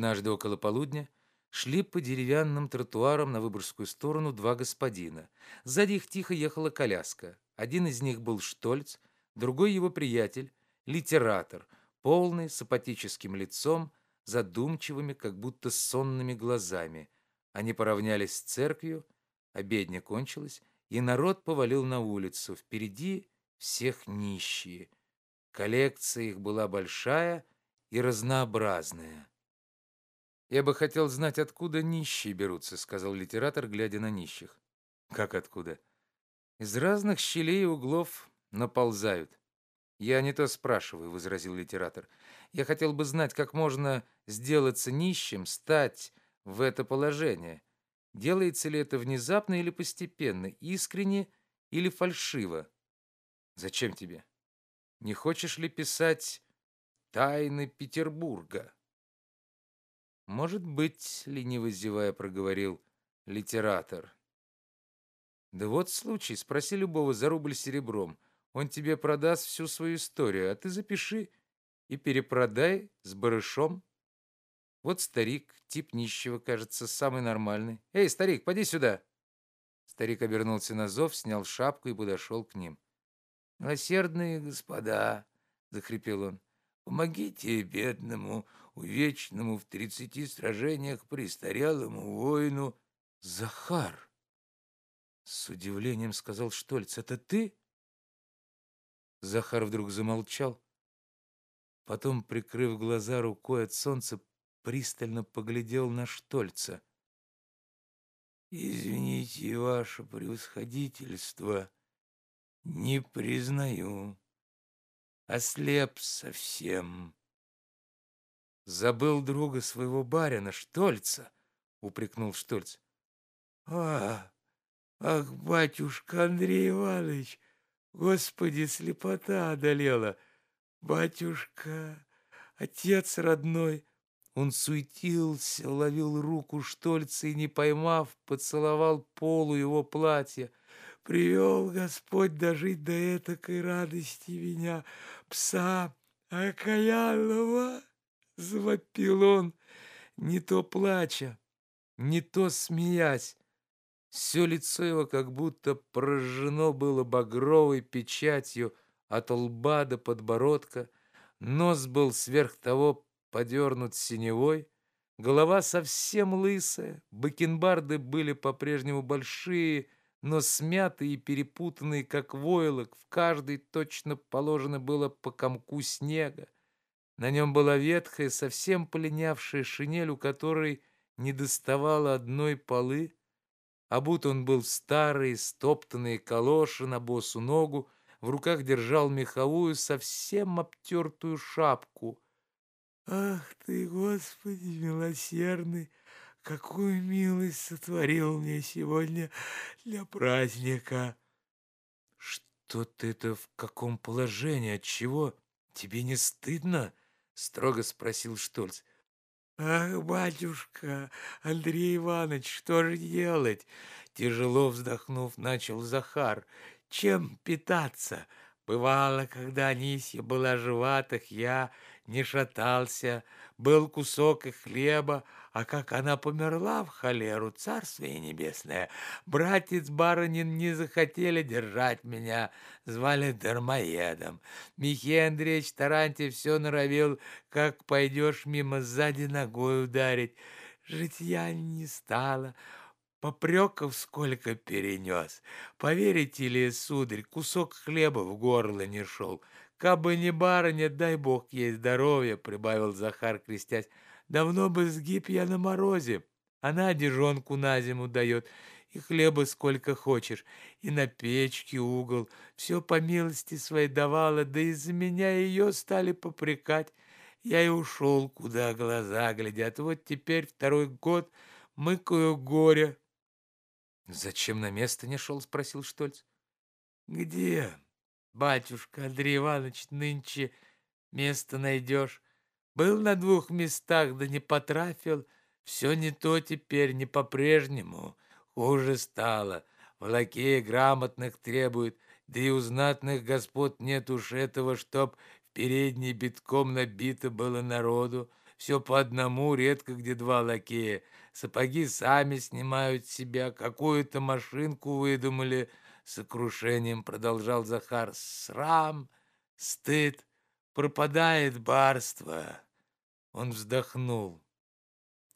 Однажды около полудня шли по деревянным тротуарам на Выборгскую сторону два господина. Сзади их тихо ехала коляска. Один из них был Штольц, другой его приятель, литератор, полный, с апатическим лицом, задумчивыми, как будто сонными глазами. Они поравнялись с церковью, обедня кончилась, и народ повалил на улицу. Впереди всех нищие. Коллекция их была большая и разнообразная. «Я бы хотел знать, откуда нищие берутся», — сказал литератор, глядя на нищих. «Как откуда?» «Из разных щелей и углов наползают». «Я не то спрашиваю», — возразил литератор. «Я хотел бы знать, как можно сделаться нищим, стать в это положение. Делается ли это внезапно или постепенно, искренне или фальшиво? Зачем тебе? Не хочешь ли писать «Тайны Петербурга»?» «Может быть», — лениво зевая проговорил литератор. «Да вот случай, спроси любого за рубль серебром. Он тебе продаст всю свою историю, а ты запиши и перепродай с барышом». Вот старик, тип нищего, кажется, самый нормальный. «Эй, старик, поди сюда!» Старик обернулся на зов, снял шапку и подошел к ним. «Милосердные господа!» — захрипел он. «Помогите бедному увечному в тридцати сражениях престарелому воину Захар. С удивлением сказал Штольц, это ты? Захар вдруг замолчал, потом, прикрыв глаза рукой от солнца, пристально поглядел на Штольца. «Извините, ваше превосходительство, не признаю, ослеп совсем». Забыл друга своего барина, Штольца, упрекнул Штольц. А, ах, батюшка Андрей Иванович, господи, слепота одолела. Батюшка, отец родной, он суетился, ловил руку Штольца и, не поймав, поцеловал полу его платья. Привел Господь дожить до этакой радости меня, пса окаянного завопил он, не то плача, не то смеясь. Все лицо его как будто прожжено было багровой печатью от лба до подбородка, нос был сверх того подернут синевой, голова совсем лысая, бакенбарды были по-прежнему большие, но смятые и перепутанные, как войлок, в каждой точно положено было по комку снега. На нем была ветхая, совсем полинявшая шинель, у которой не доставало одной полы. Обут он был старый, стоптанные калоши на босу ногу, в руках держал меховую, совсем обтертую шапку. «Ах ты, Господи, милосердный! Какую милость сотворил мне сегодня для праздника!» «Что ты это в каком положении? Отчего? Тебе не стыдно?» Строго спросил Штольц. «Ах, батюшка, Андрей Иванович, что же делать?» Тяжело вздохнув, начал Захар. «Чем питаться? Бывало, когда Анисья была жива, так я не шатался, был кусок и хлеба, а как она померла в холеру, царствие небесное, братец барынин не захотели держать меня, звали дармоедом. Михей Андреевич Тарантьев все норовил, как пойдешь мимо сзади ногой ударить. Житья не стало, Попреков сколько перенес. Поверите ли, сударь, кусок хлеба в горло не шел. Кабы не барыня, дай бог ей здоровья, прибавил Захар, крестясь. Давно бы сгиб я на морозе. Она одежонку на зиму дает, и хлеба сколько хочешь, и на печке угол. Все по милости своей давала, да из-за меня ее стали попрекать. Я и ушел, куда глаза глядят. Вот теперь второй год мыкаю горе. «Зачем на место не шел?» — спросил Штольц. «Где?» Батюшка Андрей Иванович, нынче место найдешь. Был на двух местах, да не потрафил. Все не то теперь, не по-прежнему. Хуже стало. В лакея грамотных требуют, да и у знатных господ нет уж этого, чтоб в передней битком набито было народу. Все по одному, редко где два лакея. Сапоги сами снимают себя, какую-то машинку выдумали. Сокрушением продолжал Захар. Срам, стыд, пропадает барство. Он вздохнул.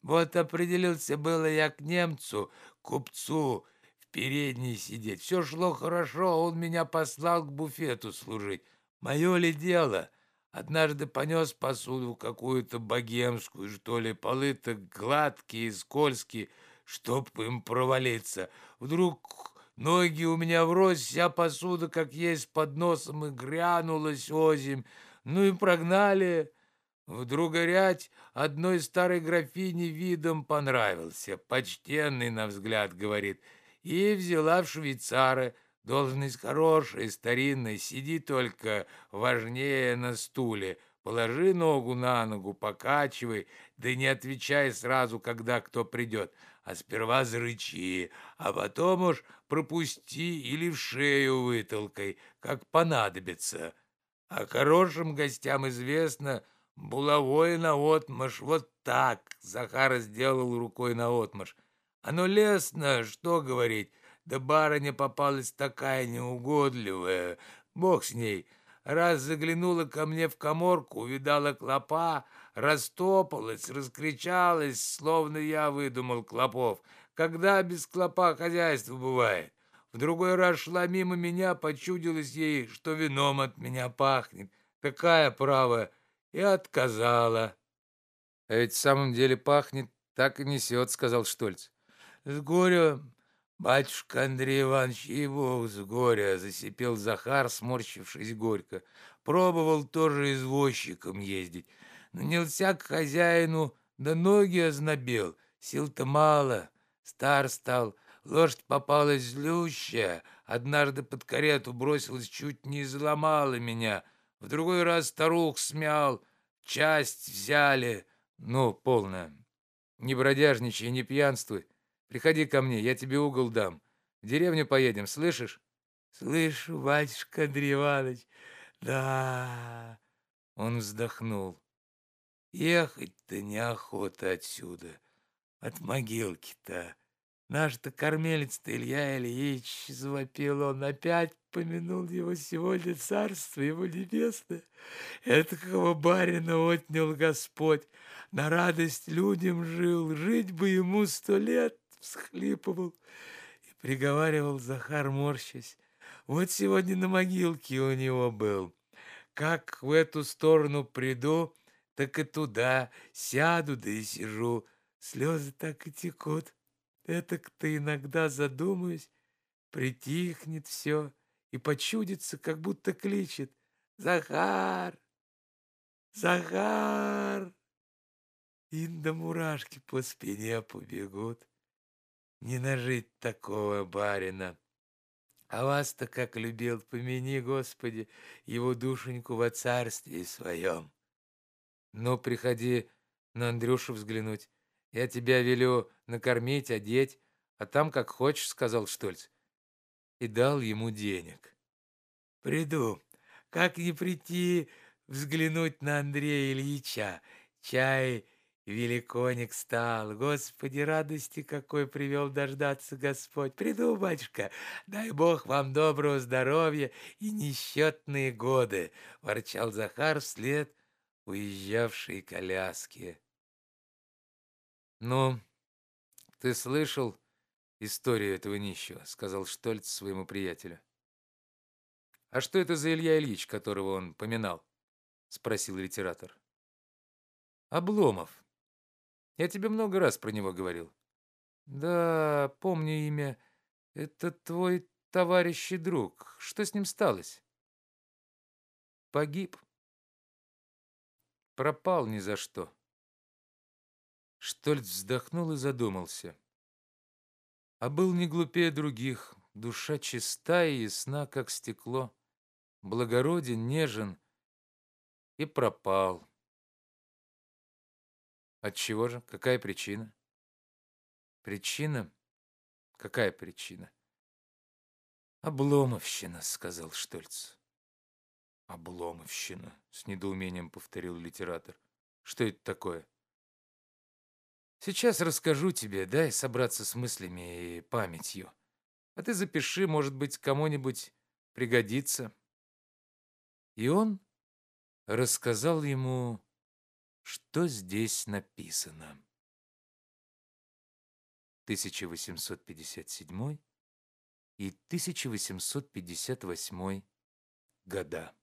Вот определился было я к немцу, купцу, в передней сидеть. Все шло хорошо, он меня послал к буфету служить. Мое ли дело? Однажды понес посуду какую-то богемскую, что ли, полы-то гладкие, скользкие, чтоб им провалиться. Вдруг ноги у меня врозь, вся посуда, как есть, под носом и грянулась озимь. Ну и прогнали. Вдруг горять одной старой графине видом понравился. Почтенный, на взгляд, говорит. И взяла в швейцары. Должность хорошая, старинная, сиди только важнее на стуле. Положи ногу на ногу, покачивай, да не отвечай сразу, когда кто придет, а сперва зарычи, а потом уж пропусти или в шею вытолкай, как понадобится. А хорошим гостям известно, булавой наотмашь, вот так, Захар сделал рукой наотмашь. Оно лестно, что говорить, да барыня попалась такая неугодливая, бог с ней. Раз заглянула ко мне в коморку, увидала клопа, растопалась, раскричалась, словно я выдумал клопов. Когда без клопа хозяйство бывает? В другой раз шла мимо меня, почудилось ей, что вином от меня пахнет. Какая право? И отказала. — А ведь в самом деле пахнет, так и несет, — сказал Штольц. — С горя «Батюшка Андрей Иванович, и бог с горя!» — засипел Захар, сморщившись горько. «Пробовал тоже извозчиком ездить. Нанялся к хозяину, да ноги ознобел. Сил-то мало, стар стал. Лошадь попалась злющая. Однажды под карету бросилась, чуть не изломала меня. В другой раз старух смял, часть взяли. Ну, полная. Не бродяжничай, не пьянствуй. Приходи ко мне, я тебе угол дам. В деревню поедем, слышишь? Слышу, батюшка Андрей Иванович. Да. Он вздохнул. Ехать-то неохота отсюда, от могилки-то. Наш-то кормилец-то Илья Ильич, завопил он, опять помянул его сегодня царство его небесное. Этакого барина отнял Господь, на радость людям жил, жить бы ему сто лет всхлипывал и приговаривал Захар, морщась. Вот сегодня на могилке у него был. Как в эту сторону приду, так и туда сяду, да и сижу. Слезы так и текут. Это-то иногда задумаюсь, притихнет все и почудится, как будто кличет «Захар! Захар!» И до мурашки по спине побегут. Не нажить такого барина. А вас-то как любил, помяни, Господи, его душеньку во царстве своем. Ну, приходи на Андрюшу взглянуть. Я тебя велю накормить, одеть, а там как хочешь, — сказал Штольц. И дал ему денег. Приду. Как не прийти взглянуть на Андрея Ильича? Чай Великоник стал, Господи, радости какой привел дождаться Господь. Приду, батюшка, дай Бог вам доброго здоровья и несчетные годы, ворчал Захар вслед уезжавшей коляски. Ну, ты слышал историю этого нищего, сказал Штольц своему приятелю. А что это за Илья Ильич, которого он поминал? спросил литератор. Обломов, я тебе много раз про него говорил. Да, помню имя. Это твой товарищ и друг. Что с ним сталось? Погиб. Пропал ни за что. Штольц вздохнул и задумался. А был не глупее других. Душа чиста и ясна, как стекло. Благороден, нежен и пропал. От чего же? Какая причина? Причина? Какая причина? Обломовщина, сказал Штольц. Обломовщина, с недоумением повторил литератор. Что это такое? Сейчас расскажу тебе, дай собраться с мыслями и памятью. А ты запиши, может быть, кому-нибудь пригодится. И он рассказал ему, что здесь написано. 1857 и 1858 года.